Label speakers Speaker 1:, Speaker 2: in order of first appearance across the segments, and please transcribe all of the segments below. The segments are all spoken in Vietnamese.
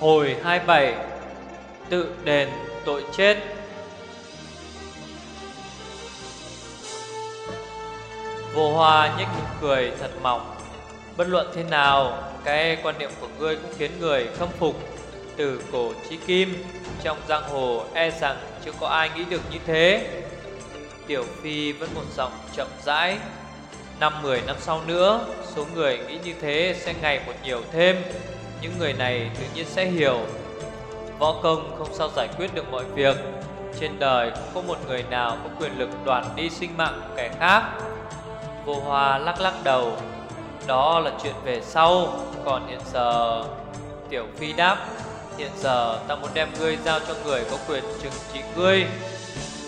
Speaker 1: Hồi 27 Tự đền tội chết. Vô hoa nhếch nụ cười thật mỏng. Bất luận thế nào, Cái quan niệm của ngươi cũng khiến người khâm phục Từ cổ chí kim. Trong giang hồ e rằng chưa có ai nghĩ được như thế. Tiểu Phi vẫn một giọng chậm rãi. Năm 10 năm sau nữa, Số người nghĩ như thế sẽ ngày một nhiều thêm. Những người này tự nhiên sẽ hiểu. Võ công không sao giải quyết được mọi việc. Trên đời không có một người nào có quyền lực đoạt đi sinh mạng của kẻ khác. Vô Hoa lắc lắc đầu. Đó là chuyện về sau. Còn hiện giờ, Tiểu Phi đáp. Hiện giờ ta muốn đem ngươi giao cho người có quyền trừng trị ngươi.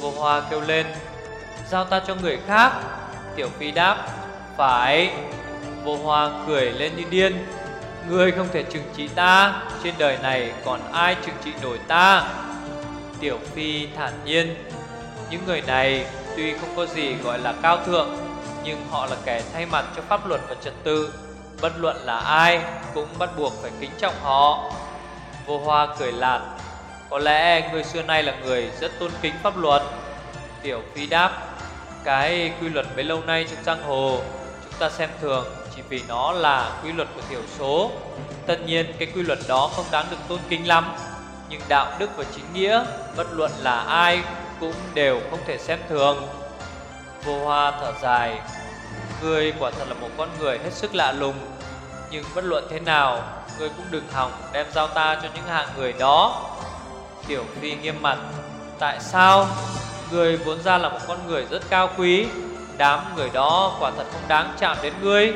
Speaker 1: Vô Hoa kêu lên. Giao ta cho người khác? Tiểu Phi đáp. Phải. Vô Hoa cười lên như điên. Ngươi không thể trừng trị ta. Trên đời này còn ai trừng trị nổi ta? Tiểu Phi thản nhiên. Những người này tuy không có gì gọi là cao thượng, Nhưng họ là kẻ thay mặt cho pháp luật và trật tự. Bất luận là ai cũng bắt buộc phải kính trọng họ. Vô Hoa cười lạt. Có lẽ người xưa nay là người rất tôn kính pháp luật. Tiểu Phi đáp. Cái quy luật bấy lâu nay trong giang hồ ta xem thường chỉ vì nó là quy luật của thiểu số. Tất nhiên, cái quy luật đó không đáng được tôn kính lắm, Nhưng đạo đức và chính nghĩa, Bất luận là ai cũng đều không thể xem thường. Vô hoa thở dài, Ngươi quả thật là một con người hết sức lạ lùng, Nhưng bất luận thế nào, Ngươi cũng đừng hỏng đem giao ta cho những hạng người đó. Tiểu Phi nghiêm mặt, Tại sao? Ngươi vốn ra là một con người rất cao quý Đám người đó quả thật không đáng chạm đến ngươi,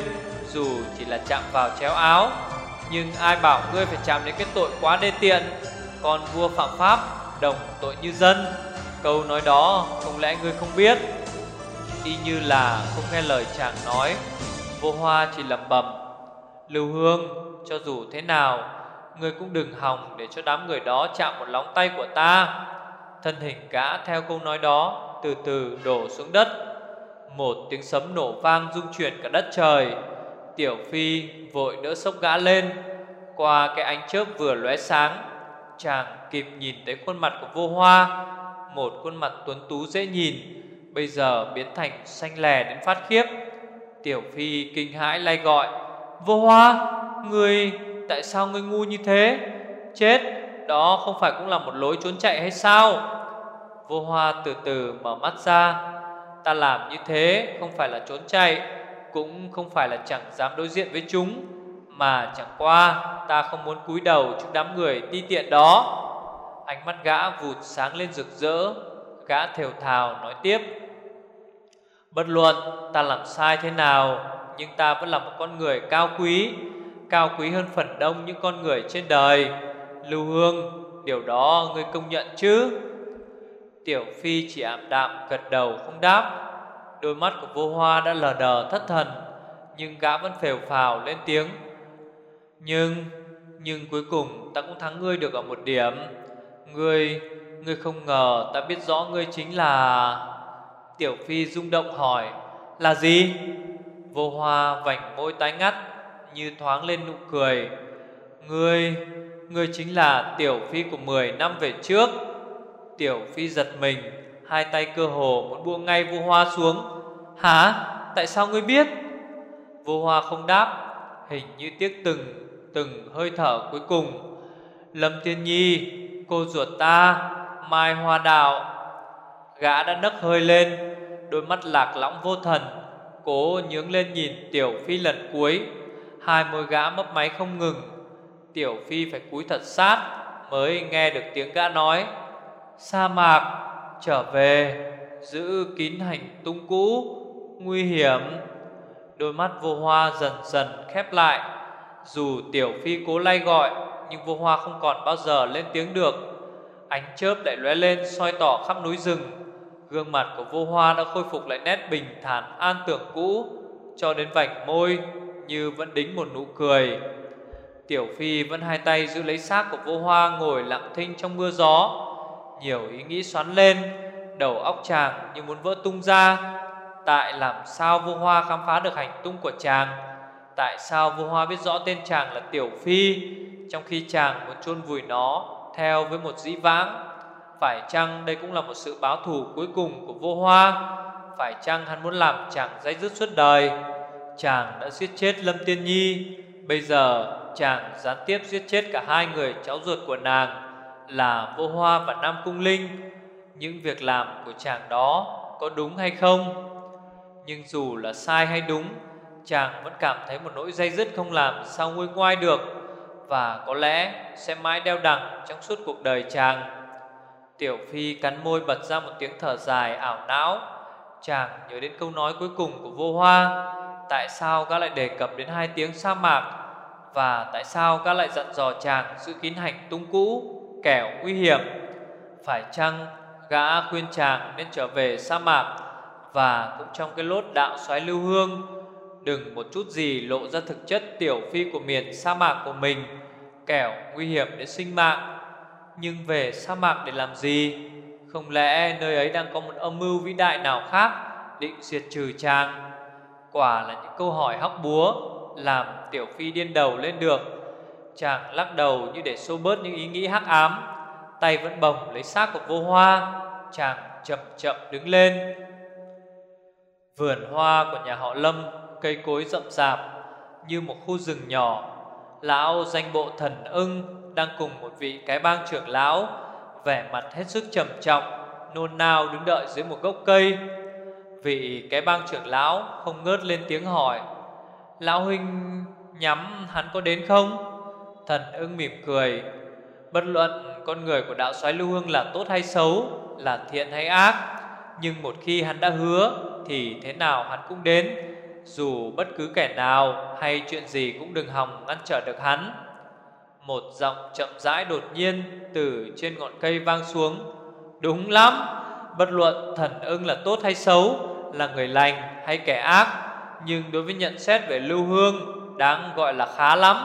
Speaker 1: Dù chỉ là chạm vào chéo áo. Nhưng ai bảo ngươi phải chạm đến cái tội quá đê tiện? Còn vua phạm pháp, Đồng tội như dân. Câu nói đó không lẽ ngươi không biết? Y như là không nghe lời chàng nói, Vô hoa chỉ lẩm bẩm. Lưu Hương, Cho dù thế nào, Ngươi cũng đừng hòng để cho đám người đó chạm một lóng tay của ta. Thân hình gã theo câu nói đó Từ từ đổ xuống đất. Một tiếng sấm nổ vang rung chuyển cả đất trời. Tiểu Phi vội đỡ sốc gã lên. Qua cái ánh chớp vừa lóe sáng, Chàng kịp nhìn thấy khuôn mặt của vô hoa. Một khuôn mặt tuấn tú dễ nhìn, Bây giờ biến thành xanh lè đến phát khiếp. Tiểu Phi kinh hãi lay gọi, Vô hoa, Người, tại sao ngươi ngu như thế? Chết, Đó không phải cũng là một lối trốn chạy hay sao? Vô hoa từ từ mở mắt ra Ta làm như thế không phải là trốn chạy, Cũng không phải là chẳng dám đối diện với chúng, Mà chẳng qua Ta không muốn cúi đầu trước đám người ti tiện đó. Ánh mắt gã vụt sáng lên rực rỡ, Gã thều thào nói tiếp, Bất luận ta làm sai thế nào, Nhưng ta vẫn là một con người cao quý Cao quý hơn phần đông những con người trên đời. Lưu Hương, Điều đó ngươi công nhận chứ? Tiểu Phi chỉ ảm đạm gật đầu không đáp. Đôi mắt của vô hoa đã lờ đờ thất thần, Nhưng gã vẫn phều phào lên tiếng. Nhưng Nhưng cuối cùng ta cũng thắng ngươi được ở một điểm. Ngươi Ngươi không ngờ ta biết rõ ngươi chính là Tiểu Phi rung động hỏi, Là gì? Vô hoa vảnh môi tái ngắt, Như thoáng lên nụ cười. Ngươi Ngươi chính là Tiểu Phi của 10 năm về trước. Tiểu Phi giật mình, Hai tay cơ hồ muốn buông ngay vô hoa xuống. Hả? Tại sao ngươi biết? Vô hoa không đáp, Hình như tiếc từng Từng hơi thở cuối cùng. Lâm Thiên Nhi, Cô ruột ta, Mai Hoa Đạo Gã đã nấc hơi lên, Đôi mắt lạc lõng vô thần, Cố nhướng lên nhìn Tiểu Phi lần cuối. Hai môi gã mấp máy không ngừng. Tiểu Phi phải cúi thật sát Mới nghe được tiếng gã nói. Sa mạc, Trở về, Giữ kín hành tung cũ, Nguy hiểm. Đôi mắt vô hoa dần dần khép lại. Dù Tiểu Phi cố lay gọi, Nhưng vô hoa không còn bao giờ lên tiếng được. Ánh chớp lại lóe lên soi tỏ khắp núi rừng. Gương mặt của vô hoa đã khôi phục lại nét bình thản, an tưởng cũ. Cho đến vành môi, Như vẫn đính một nụ cười. Tiểu Phi vẫn hai tay giữ lấy xác của vô hoa Ngồi lặng thinh trong mưa gió. Nhiều ý nghĩ xoắn lên, Đầu óc chàng như muốn vỡ tung ra. Tại làm sao vô hoa khám phá được hành tung của chàng? Tại sao vô hoa biết rõ tên chàng là Tiểu Phi, Trong khi chàng muốn chôn vùi nó Theo với một dĩ vãng? Phải chăng đây cũng là một sự báo thù cuối cùng của vô hoa? Phải chăng hắn muốn làm chàng dây dứt suốt đời? Chàng đã giết chết Lâm Tiên Nhi. Bây giờ chàng gián tiếp giết chết cả hai người cháu ruột của nàng. Là Vô Hoa và Nam Cung Linh, Những việc làm của chàng đó có đúng hay không? Nhưng dù là sai hay đúng, Chàng vẫn cảm thấy một nỗi dây dứt không làm sao nguôi ngoai được Và có lẽ sẽ mãi đeo đằng trong suốt cuộc đời chàng. Tiểu Phi cắn môi bật ra một tiếng thở dài ảo não. Chàng nhớ đến câu nói cuối cùng của vô hoa, Tại sao các lại đề cập đến hai tiếng sa mạc? Và tại sao các lại dặn dò chàng giữ kín hành tung cũ? Kẻo nguy hiểm, Phải chăng gã khuyên chàng nên trở về sa mạc? Và cũng trong cái lốt đạo xoáy lưu hương, Đừng một chút gì lộ ra thực chất tiểu phi của miền sa mạc của mình, Kẻo nguy hiểm đến sinh mạng. Nhưng về sa mạc để làm gì? Không lẽ nơi ấy đang có một âm mưu vĩ đại nào khác, Định diệt trừ chàng? Quả là những câu hỏi hóc búa, Làm Tiểu Phi điên đầu lên được. Chàng lắc đầu như để xô bớt những ý nghĩ hắc ám. Tay vẫn bồng lấy xác của vô hoa, Chàng chậm chậm đứng lên. Vườn hoa của nhà họ Lâm, Cây cối rậm rạp Như một khu rừng nhỏ. Lão danh bộ thần ưng Đang cùng một vị cái bang trưởng lão, Vẻ mặt hết sức trầm trọng, Nôn nao đứng đợi dưới một gốc cây. Vị cái bang trưởng lão không ngớt lên tiếng hỏi, Lão huynh nhắm hắn có đến không? Thần ưng mỉm cười. Bất luận con người của đạo soái lưu hương là tốt hay xấu, Là thiện hay ác, Nhưng một khi hắn đã hứa Thì thế nào hắn cũng đến, Dù bất cứ kẻ nào hay chuyện gì cũng đừng hòng ngăn trở được hắn. Một giọng chậm rãi đột nhiên từ trên ngọn cây vang xuống. Đúng lắm, Bất luận thần ưng là tốt hay xấu, Là người lành hay kẻ ác, Nhưng đối với nhận xét về lưu hương, Đáng gọi là khá lắm.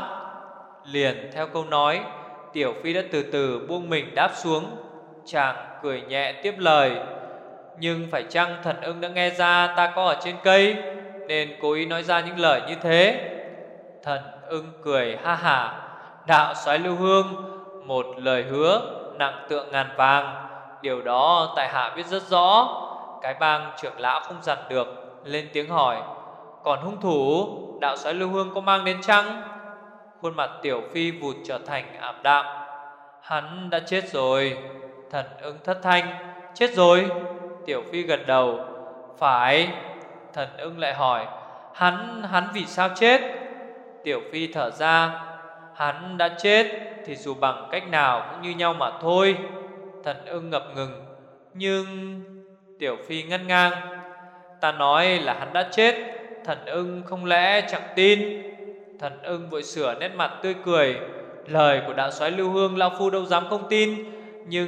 Speaker 1: Liền theo câu nói, Tiểu Phi đã từ từ buông mình đáp xuống. Chàng cười nhẹ tiếp lời, Nhưng phải chăng thần ưng đã nghe ra ta có ở trên cây, Nên cố ý nói ra những lời như thế? Thần ưng cười ha hả, Đạo soái lưu hương, Một lời hứa, nặng tượng ngàn vàng. Điều đó tại hạ biết rất rõ. Cái bang trưởng lão không dặn được, Lên tiếng hỏi, Còn hung thủ, đạo soái lưu hương có mang đến chăng? Khuôn mặt tiểu phi vụt trở thành ảm đạm. Hắn đã chết rồi Thần ưng thất thanh. Chết rồi Tiểu phi gật đầu. Phải Thần ưng lại hỏi Hắn, hắn vì sao chết? Tiểu phi thở ra Hắn đã chết Thì dù bằng cách nào cũng như nhau mà thôi. Thần ưng ngập ngừng Nhưng Tiểu phi ngắt ngang. Ta nói là hắn đã chết Thần ưng không lẽ chẳng tin. Thần ưng vội sửa nét mặt tươi cười. Lời của đạo soái Lưu Hương Lão Phu đâu dám không tin, Nhưng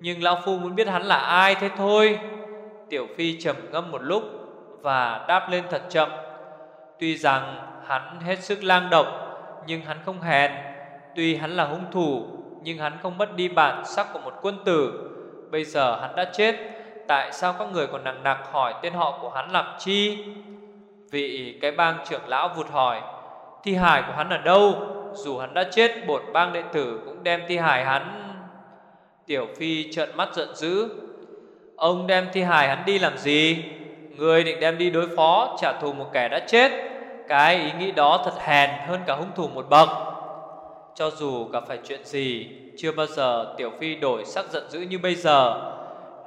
Speaker 1: nhưng Lão Phu muốn biết hắn là ai thế thôi. Tiểu Phi trầm ngâm một lúc Và đáp lên thật chậm. Tuy rằng hắn hết sức lang độc Nhưng hắn không hèn. Tuy hắn là hung thủ, Nhưng hắn không mất đi bản sắc của một quân tử. Bây giờ hắn đã chết, Tại sao các người còn nặng nặc hỏi tên họ của hắn làm chi? Vị cái bang trưởng lão vụt hỏi. Thi hài của hắn ở đâu? Dù hắn đã chết Bột bang đệ tử cũng đem thi hài hắn. Tiểu Phi trợn mắt giận dữ. Ông đem thi hài hắn đi làm gì? Người định đem đi đối phó, Trả thù một kẻ đã chết. Cái ý nghĩ đó thật hèn hơn cả hung thủ một bậc. Cho dù gặp phải chuyện gì, Chưa bao giờ Tiểu Phi đổi sắc giận dữ như bây giờ.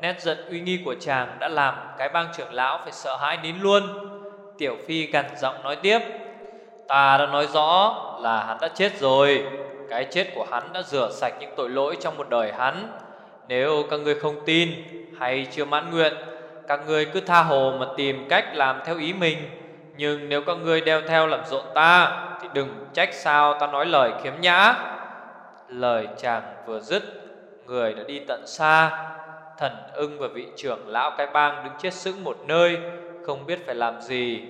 Speaker 1: Nét giận uy nghi của chàng đã làm Cái bang trưởng lão phải sợ hãi nín luôn. Tiểu Phi gằn giọng nói tiếp. Ta đã nói rõ là hắn đã chết rồi. Cái chết của hắn đã rửa sạch những tội lỗi trong một đời hắn. Nếu các ngươi không tin hay chưa mãn nguyện, Các ngươi cứ tha hồ mà tìm cách làm theo ý mình. Nhưng nếu các ngươi đeo theo làm rộn ta, Thì đừng trách sao ta nói lời khiếm nhã. Lời chàng vừa dứt, Người đã đi tận xa. Thần ưng và vị trưởng lão cái bang đứng chết sững một nơi, Không biết phải làm gì.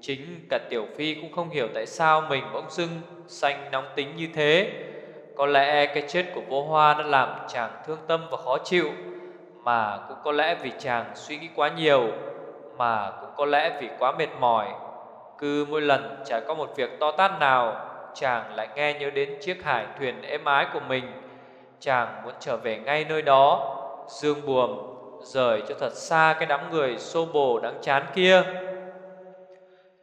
Speaker 1: Chính cả Tiểu Phi cũng không hiểu tại sao mình bỗng dưng xanh nóng tính như thế. Có lẽ cái chết của vô hoa đã làm chàng thương tâm và khó chịu, Mà cũng có lẽ vì chàng suy nghĩ quá nhiều, Mà cũng có lẽ vì quá mệt mỏi. Cứ mỗi lần trải qua một việc to tát nào, Chàng lại nghe nhớ đến chiếc hải thuyền êm ái của mình. Chàng muốn trở về ngay nơi đó. Dương buồm, Rời cho thật xa cái đám người xô bồ đáng chán kia.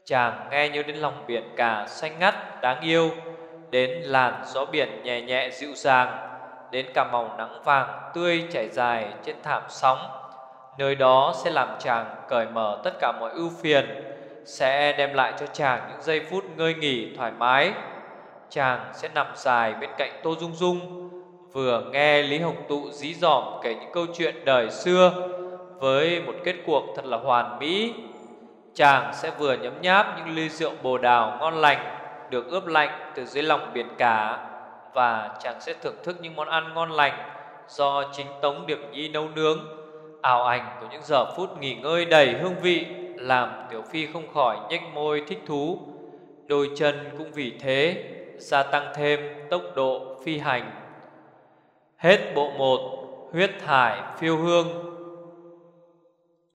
Speaker 1: Chàng nghe như đến lòng biển cả xanh ngắt đáng yêu, Đến làn gió biển nhẹ nhẹ dịu dàng, Đến cả màu nắng vàng tươi chảy dài trên thảm sóng. Nơi đó sẽ làm chàng cởi mở tất cả mọi ưu phiền, Sẽ đem lại cho chàng những giây phút ngơi nghỉ thoải mái. Chàng sẽ nằm dài bên cạnh Tô Dung Dung, Vừa nghe Lý Hồng Tụ dí dỏm kể những câu chuyện đời xưa, Với một kết cuộc thật là hoàn mỹ. Chàng sẽ vừa nhấm nháp những ly rượu bồ đào ngon lành, Được ướp lạnh từ dưới lòng biển cả, Và chàng sẽ thưởng thức những món ăn ngon lành Do chính Tống Điệp Nhi nấu nướng, Ảo ảnh của những giờ phút nghỉ ngơi đầy hương vị, Làm Tiểu Phi không khỏi nhếch môi thích thú. Đôi chân cũng vì thế Gia tăng thêm tốc độ phi hành. Hết bộ 1 Huyết thải phiêu hương.